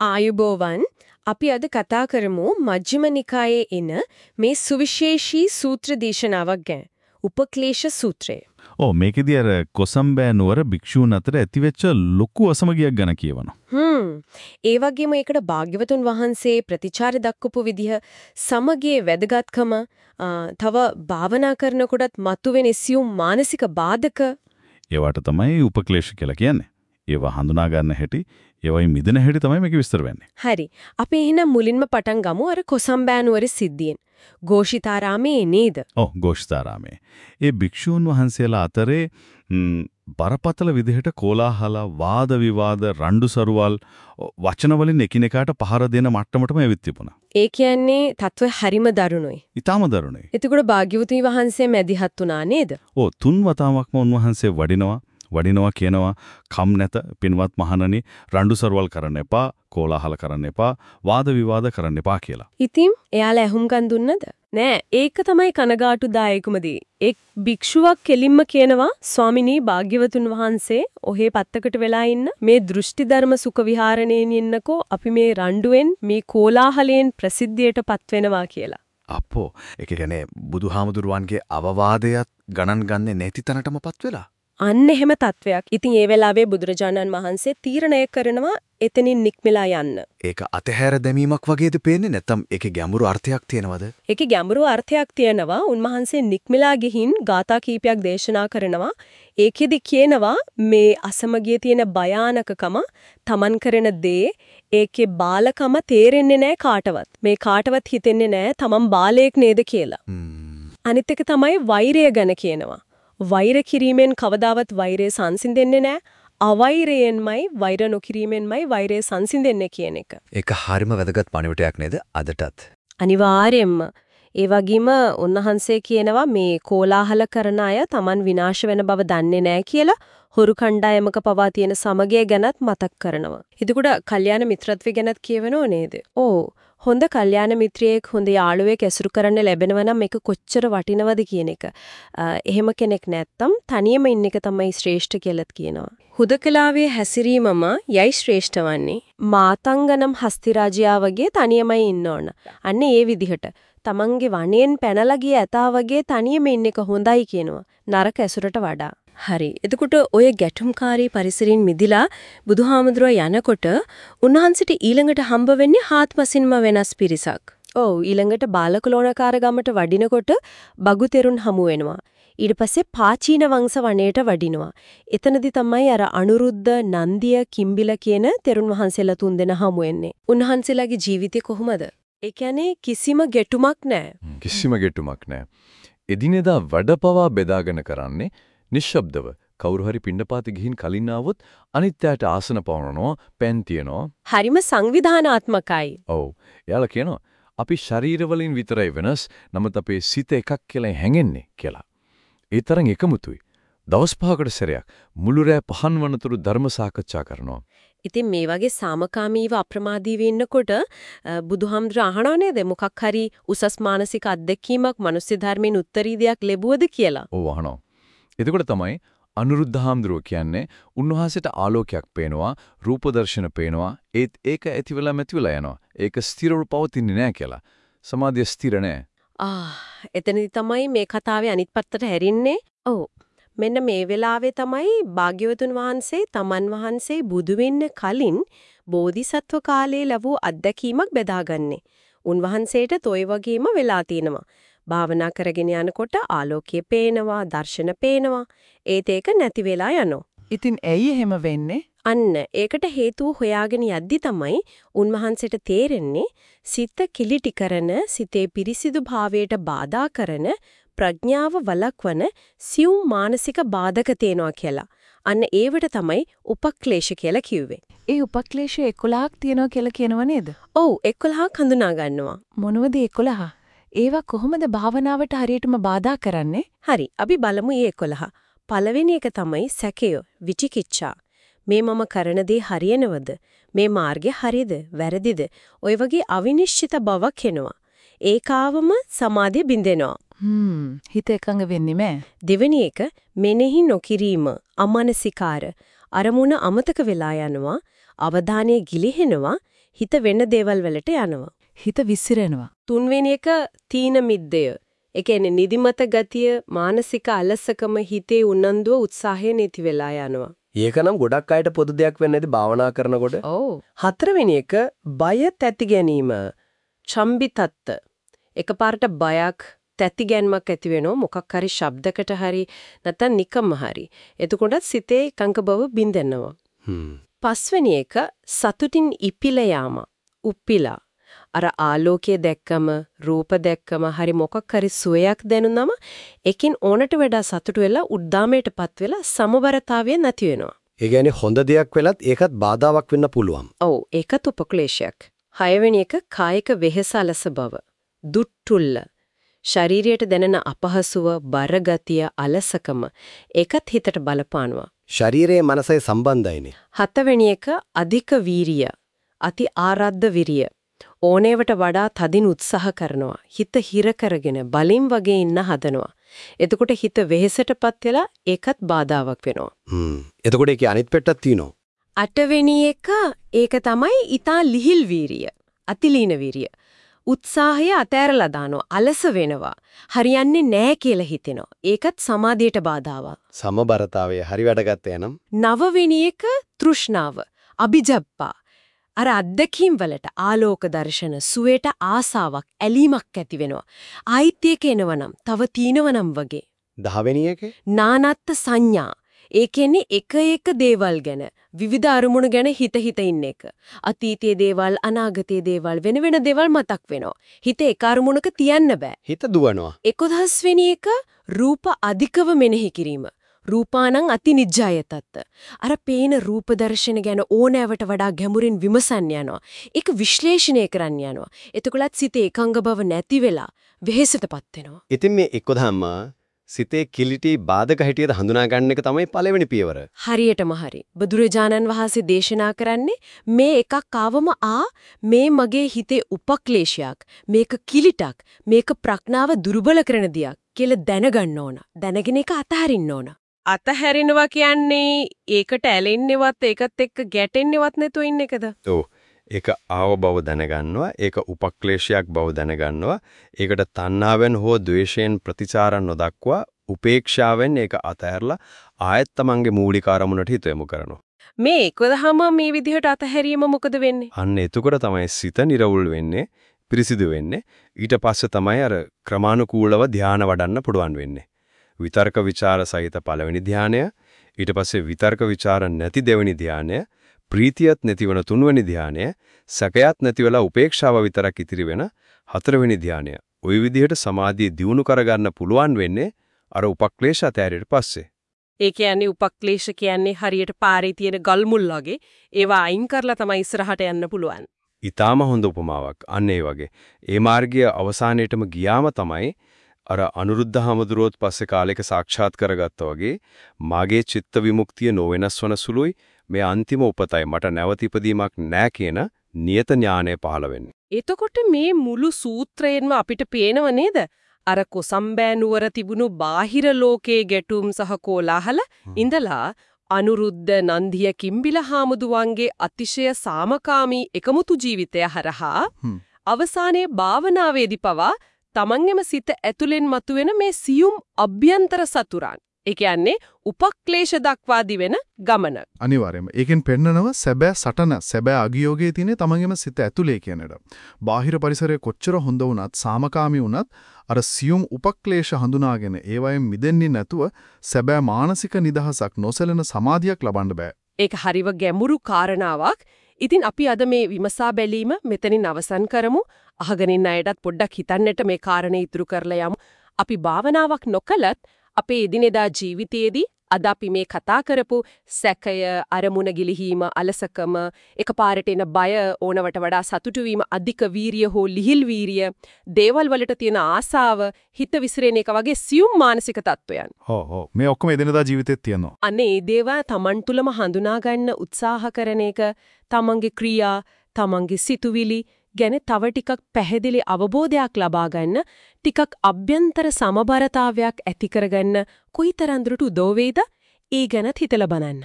ආයුබෝවන් අපි අද කතා කරමු මජ්ක්‍ධිම නිකායේ එන මේ සුවිශේෂී සූත්‍ර දේශනාවක් ගැන. උපක්ලේශ සූත්‍රය. ඔව් මේකෙදි අර කොසම්බෑ නුවර භික්ෂූන් අතර ඇතිවෙච්ච ලොකු අසමගියක් ගැන කියවනවා. හ්ම්. ඒ වගේම ඒකට භාග්‍යවතුන් වහන්සේ ප්‍රතිචාර දක්වපු විදිහ සමගියේ වැදගත්කම තව භාවනා කරනකොටත් මතුවෙන සියුම් මානසික බාධක ඒවට තමයි උපක්ලේශ කියලා කියන්නේ. ඒවා හඳුනා ගන්න හැටි, ඒවයින් මිදෙන හැටි තමයි මේක විස්තර වෙන්නේ. හරි. අපි එහෙනම් මුලින්ම පටන් ගමු අර කොසම්බෑනුවර සිද්ධියෙන්. ഘോഷිතාරාමේ නේද? ඔව් ഘോഷිතාරාමේ. ඒ භික්ෂූන් වහන්සේලා අතරේ බරපතල විදිහට කෝලාහල වාද විවාද රණ්ඩු සරුවල් වචන වලින් එකිනෙකාට පහර දෙන මට්ටමටම එවිත් තිබුණා. ඒ කියන්නේ තත්ත්වය හරිම දරුණුයි. ඊටාම දරුණුයි. එතකොට භාග්‍යවතුන් වහන්සේ මැදිහත් වුණා නේද? ඔව් තුන් වතාවක්ම උන්වහන්සේ වඩිනවා. වඩිනවා කියනවා කම් නැත පින්වත් මහණනි රණ්ඩු සරුවල් කරන්න එපා කෝලාහල කරන්න එපා වාද විවාද කරන්න එපා කියලා. ඉතින් එයාලා ඇහුම්කන් දුන්නද? නෑ ඒක තමයි කනගාටුදායකමදී. එක් භික්ෂුවක් කෙලින්ම කියනවා ස්වාමිනී භාග්‍යවතුන් වහන්සේ ඔහේ පත්තකට වෙලා ඉන්න මේ දෘෂ්ටි ධර්ම සුඛ විහරණයෙන් ඉන්නකෝ අපි මේ රණ්ඩුවෙන් මේ කෝලාහලයෙන් ප්‍රසිද්ධියටපත් වෙනවා කියලා. අපෝ ඒක කියන්නේ බුදුහාමුදුරුවන්ගේ අවවාදයක් ගණන් ගන්නේ නැති තැනටමපත් වෙලා අන්න එහෙම තත්වයක්. ඉතින් ඒ වෙලාවේ බුදුරජාණන් වහන්සේ තීරණය කරනවා එතනින් නික්මලා යන්න. ඒක අතහැර දැමීමක් වගේද පේන්නේ නැත්නම් ඒකේ ගැඹුරු අර්ථයක් තියෙනවද? ඒකේ ගැඹුරු අර්ථයක් තියෙනවා. උන්වහන්සේ නික්මලා ගිහින් ගාථා කීපයක් දේශනා කරනවා. ඒකෙදි කියනවා මේ අසමගිය තියෙන භයානකකම Taman කරන දේ ඒකේ බාලකම තේරෙන්නේ නැහැ කාටවත්. මේ කාටවත් හිතෙන්නේ නැහැ Taman බාලයෙක් නේද කියලා. අනිත් එක තමයි වෛරය ගැන කියනවා. වෛර කිරීමෙන් කවදාවත් වෛරය සංසිඳෙන්නේ නැහැ. අවෛරයෙන්මයි වෛර නොකිරීමෙන්මයි වෛරය සංසිඳෙන්නේ කියන එක. ඒක හරිම වැදගත් පණිවිඩයක් නේද අදටත්? අනිවාර්යෙන්ම. ඒ වගේම උන්වහන්සේ කියනවා මේ කෝලාහල කරන අය Taman විනාශ වෙන බව දන්නේ නැහැ කියලා හොරු කණ්ඩායමක පවා තියෙන සමගිය ගැනත් මතක් කරනවා. එතකොට කල්යාණ මිත්‍රත්වය ගැනත් කියවෙනව නේද? ඕ හොඳ කල්යාණ මිත්‍රයෙක් හොඳ යාළුවෙක් ඇසුරු කරන්න ලැබෙනවා නම් මේක කොච්චර වටිනවද කියන එක. එහෙම කෙනෙක් නැත්තම් තනියම ඉන්න එක තමයි ශ්‍රේෂ්ඨ කියලාත් කියනවා. හුදකලාවේ හැසිරීමම යයි ශ්‍රේෂ්ඨ වන්නේ. මාතංගනම් හස්තිරාජයා වගේ තනියමයි ඉන්න ඕන. අන්න ඒ විදිහට තමන්ගේ වණයෙන් පැනලා ගිය ඇතා වගේ තනියම ඉන්න එක හොඳයි කියනවා. නරක ඇසුරට වඩා. හරි. එතකොට ඔය ගැටුම්කාරී පරිසරින් මිදිලා බුදුහාමුදුරුව යනකොට උන්වහන්සේට ඊළඟට හම්බ වෙන්නේ හාත්පසින්ම වෙනස් පිරිසක්. ඔව් ඊළඟට බාලකලෝණකාර ගමට වඩිනකොට බගුතෙරුන් හමු වෙනවා. ඊට පස්සේ පාචීන වංශ වනයේට වඩිනවා. එතනදි තමයි අර අනුරුද්ධ, නන්දිය, කිම්බිල කියන තෙරුන් වහන්සේලා තුන්දෙනා හමු වෙන්නේ. උන්වහන්සේලාගේ ජීවිතේ කොහොමද? ඒ කියන්නේ කිසිම ගැටුමක් නැහැ. කිසිම ගැටුමක් නැහැ. එදිනෙදා වැඩපවා බෙදාගෙන කරන්නේ නිශ්ශබ්දව කවුරු හරි පින්නපාති ගිහින් කලින් ආවොත් අනිත්‍යයට ආසන පවරනවා පෑන් තියනවා. හරිම සංවිධානාත්මකයි. ඔව්. එයාලා කියනවා අපි ශරීර වලින් විතරයි වෙනස් නමුත් අපේ සිත එකක් කියලා හැඟෙන්නේ කියලා. ඒ තරම් එකමුතුයි. දවස් පහකට සැරයක් මුළු රෑ පහන් වනතුරු ධර්ම සාකච්ඡා කරනවා. ඉතින් මේ වගේ සාමකාමීව අප්‍රමාදීව ඉන්නකොට බුදුහාමුදුර අහනවා නේද? මොකක් හරි උසස් මානසික අත්දැකීමක් මිනිස්සු ධර්මයෙන් උත්තරීදයක් ලැබුවද කියලා. ඔව් අහනවා. එතකොට තමයි අනුරුද්ධ හාමුදුරුවෝ කියන්නේ උන්වහන්සේට ආලෝකයක් පේනවා, රූප දර්ශන පේනවා, ඒත් ඒක ඇතිවලා නැතිවලා යනවා. ඒක ස්ථිරව පවතින්නේ නැහැ කියලා. සමාධිය ස්ථිර නැහැ. ආ, එතනදි තමයි මේ කතාවේ අනිත් පැත්තට හැරින්නේ. ඔව්. මෙන්න මේ වෙලාවේ තමයි භාග්‍යවතුන් වහන්සේ තමන් වහන්සේ බුදු වෙන්න කලින් බෝධිසත්ව කාලයේ ලැබූ අත්දැකීමක් බෙදාගන්නේ. උන්වහන්සේට toy වගේම වෙලා තිනවා. භාවනා කරගෙන යනකොට ආලෝකය පේනවා, දර්ශන පේනවා. ඒත් ඒක නැති වෙලා යනවා. ඉතින් ඇයි එහෙම වෙන්නේ? අන්න ඒකට හේතුව හොයාගෙන යද්දි තමයි උන්වහන්සේට තේරෙන්නේ සිත කිලිටි කරන, සිතේ පිරිසිදු භාවයට බාධා කරන, ප්‍රඥාව වළක්වන සියුම් මානසික බාධක තේනවා කියලා. අන්න ඒවට තමයි උපක්ලේශ කියලා කිව්වේ. ඒ උපක්ලේශ 11ක් තියෙනවා කියලා කියනව නේද? ඔව් 11ක් හඳුනා ගන්නවා. මොනවද 11? ඒවා කොහොමද භාවනාවට හරියටම බාධා කරන්නේ? හරි, අපි බලමු මේ 11. පළවෙනි එක තමයි සැකය, විචිකිච්ඡා. මේ මම කරන දේ හරියනවද? මේ මාර්ගය හරියද? වැරදිද? ඔය වගේ අවිනිශ්චිත බවක් එනවා. ඒකාවම සමාධිය බින්දෙනවා. හ්ම් හිත එකඟ වෙන්නේ නැහැ. දෙවෙනි එක මෙනෙහි නොකිරීම, අමනසිකාර. අරමුණ අමතක වෙලා යනවා, අවධානය ගිලිහෙනවා, හිත වෙන දේවල් වලට යනවා. හිත විසිරෙනවා. තුන්වෙනි එක තීන මිද්දය. ඒ කියන්නේ නිදිමත ගතිය, මානසික අලසකම, හිතේ උනන්දුව, උත්සාහය නැති වෙලා යනවා. ඒකනම් ගොඩක් අයට පොදු දෙයක් වෙන්නේ නැති භාවනා කරනකොට. ඔව්. හතරවෙනි එක බය තැති ගැනීම. චම්බිතත්ත. එකපාරට බයක් තැති ගැන්මක් ඇති වෙනවා මොකක් හරි ශබ්දකට හරි නැත්නම් නිකම්ම හරි. එතකොට සිතේ එකඟ බව බින්දෙනවා. පස්වෙනි එක සතුටින් ඉපිල යාම. උප්පිලා. අර ආලෝකයේ දැක්කම රූප දැක්කම හරි මොකක් හරි සුවයක් දැනුනම එකින් ඕනට වඩා සතුටු වෙලා උද්දාමයටපත් වෙලා සමබරතාවය නැති වෙනවා. ඒ කියන්නේ හොඳ දෙයක් වෙලත් ඒකත් බාධාවක් වෙන්න පුළුවන්. ඔව් ඒකත් උපක්ලේශයක්. හයවෙනි එක කායික වෙහෙස අලස බව. දුට්ටුල්ල. ශරීරයට දැනෙන අපහසුව, බරගතිය, අලසකම ඒකත් හිතට බලපානවා. ශරීරයේ මනසයි සම්බන්ධයිනේ. හතවෙනි එක අධික වීරිය. අති ආරද්ධ විරිය. ඕනෑවට වඩා තදින් උත්සාහ කරනවා. හිත හිර කරගෙන බලින් වගේ ඉන්න හදනවා. එතකොට හිත වෙහෙසටපත් වෙලා ඒකත් බාධාවක් වෙනවා. හ්ම්. එතකොට ඒකේ අනිත් පැත්තක් තියෙනවා. අටවෙනි එක ඒක තමයි ඊතා ලිහිල් වීරිය. අතිලීන වීරිය. උත්සාහය අතෑරලා දානවා. අලස වෙනවා. හරියන්නේ නැහැ කියලා හිතෙනවා. ඒකත් සමාධියට බාධාවක්. සමබරතාවය හරි වැඩ ගත්තේ නම් නවවෙනි එක තෘෂ්ණාව. අභිජප්පා. අර අත්දැකීම් වලට ආලෝක දර්ශන සුවේට ආසාවක් ඇලීමක් ඇති වෙනවා. ආයිත්‍යක එනවනම් තව තීනවනම් වගේ. දහවෙනි එකේ නානත්ත් සංඥා. ඒ කියන්නේ එක එක දේවල් ගැන විවිධ අරමුණු ගැන හිත හිත ඉන්න එක. අතීතයේ දේවල් අනාගතයේ දේවල් වෙන වෙන දේවල් මතක් වෙනවා. හිත එක අරමුණක තියන්න බෑ. හිත දුවනවා. 11 වෙනි එක රූප අධිකව මෙනෙහි කිරීම. රූපානං අතිනිජ්ජායතත්. අර පේන රූප දර්ශන ගැන ඕනෑවට වඩා ගැඹුරින් විමසන්න යනවා. ඒක විශ්ලේෂණය කරන්න යනවා. එතකොලත් සිතේ එකංග බව නැති වෙලා වෙහෙසටපත් වෙනවා. ඉතින් මේ එක්කදම්ම සිතේ කිලිටි බාධක හැටියට හඳුනා ගන්න එක තමයි පළවෙනි පියවර. හරියටම හරි. බුදුරජාණන් වහන්සේ දේශනා කරන්නේ මේ එකක් ආවම ආ මේ මගේ හිතේ උපක්ලේශයක්. මේක කිලිටක්. මේක ප්‍රඥාව දුර්බල කරන දියක් කියලා දැනගන්න ඕන. දැනගෙන ඒක අතහරින්න ඕන. අතහැරිනවා කියන්නේ ඒකට ඇලෙන්නේවත් ඒකත් එක්ක ගැටෙන්නේවත් නැතුව ඉන්න එකද? ඔව්. ඒක ආව බව දැනගන්නවා. ඒක උපක්ලේශයක් බව දැනගන්නවා. ඒකට තණ්හාවෙන් හෝ ද්වේෂයෙන් ප්‍රතිචාර නොදක්වා උපේක්ෂාවෙන් ඒක අතහැරලා ආයෙත් තමන්ගේ මූලික අරමුණට හිත යොමු කරනවා. මේ එකවදහම මේ විදිහට අතහැරීම මොකද වෙන්නේ? අන්න එතකොට තමයි සිත නිර්වුල් වෙන්නේ, පිරිසිදු වෙන්නේ. ඊට පස්සේ තමයි අර ක්‍රමානුකූලව ධානය වඩන්න පුළුවන් වෙන්නේ. විතර්ක ਵਿਚාර සහිත පළවෙනි ධානය, ඊට පස්සේ විතර්ක ਵਿਚාර නැති දෙවෙනි ධානය, ප්‍රීතියත් නැතිවන තුන්වෙනි ධානය, සැකයත් නැතිවලා උපේක්ෂාව විතරක් ඉතිරි වෙන හතරවෙනි ධානය. ওই විදිහට සමාධිය දියුණු කරගන්න පුළුවන් වෙන්නේ අර උපක්ලේශ අතෑරීට පස්සේ. ඒ කියන්නේ උපක්ලේශ කියන්නේ හරියට පාරේ තියෙන ගල් මුල් වගේ ඒවා අයින් කරලා තමයි ඉස්සරහට යන්න පුළුවන්. ඊටාම හොඳ උපමාවක්. අන්න ඒ වගේ. ඒ මාර්ගය අවසානයේටම ගියාම තමයි අර අනුරුද්ධ හාමුදුරුවෝත් පස්සේ කාලෙක සාක්ෂාත් කරගත්තා වගේ මාගේ චිත්ත විමුක්තිය නොවෙනස් වන සුළුයි මේ අන්තිම උපතයි මට නැවත ඉපදීමක් නැහැ කියන නියත ඥානය පහළ වෙන්නේ. එතකොට මේ මුළු සූත්‍රයෙන්ම අපිට පේනව නේද? අර කොසම්බෑ නුවර තිබුණු බාහිර ලෝකයේ ගැටුම් සහ කෝලාහල ඉඳලා අනුරුද්ධ නන්දිය කිම්බිල හාමුදුවන්ගේ අතිශය සාමකාමී එකමුතු ජීවිතය හරහා අවසානයේ භාවනාවේදී පවා තමන්ගේම සිත ඇතුලෙන් මතුවෙන මේ සියුම් අභ්‍යන්තර සතුරන්. ඒ කියන්නේ උපක්ලේශ දක්වා දිවෙන ගමන. අනිවාර්යයෙන්ම. ඒකෙන් පෙන්නනවා සැබෑ සටන, සැබෑ අගියෝගයේ තියෙන තමන්ගේම සිත ඇතුලේ කියන එක. බාහිර පරිසරය කොච්චර හොඳ වුණත්, සාමකාමී වුණත් අර සියුම් උපක්ලේශ හඳුනාගෙන ඒවයෙන් මිදෙන්නේ නැතුව සැබෑ මානසික නිදහසක් නොසැලෙන සමාධියක් ලබන්න බෑ. ඒක හරිව ගැඹුරු කාරණාවක්. ඉතින් අපි අද මේ විමසා බැලීම මෙතනින් අවසන් කරමු. අහගෙන ඉන්න අයටත් පොඩ්ඩක් හිතන්නට මේ කාරණේ ඉතුරු කරලා යමු. අපි භාවනාවක් නොකලත් අපේ එදිනෙදා ජීවිතයේදී අද අපි මේ කතා කරපු සැකය, අරමුණ ගිලිහීම, අලසකම, එකපාරට එන බය, ඕනවට වඩා සතුටු වීම, අධික වීරිය හෝ ලිහිල් වීරිය, දේවල් වලට තියෙන ආසාව, හිත විසිරෙන එක වගේ සියුම් මානසික තත්වයන්. හෝ හෝ මේ ඔක්කොම එදිනදා ජීවිතේත් තියෙනවා. අනේ ඒ දේවල් Taman තුලම හඳුනා ගන්න උත්සාහ කරන එක, Tamanගේ ක්‍රියා, Tamanගේ සිතුවිලි ගැන තව ටිකක් පැහැදිලි අවබෝධයක් ලබා ගන්න ටිකක් අභ්‍යන්තර සමබරතාවයක් ඇති කරගන්න කොයිතරම් දුරට උදව් වේද? ඒ ගැනත් හිතලා බලන්න.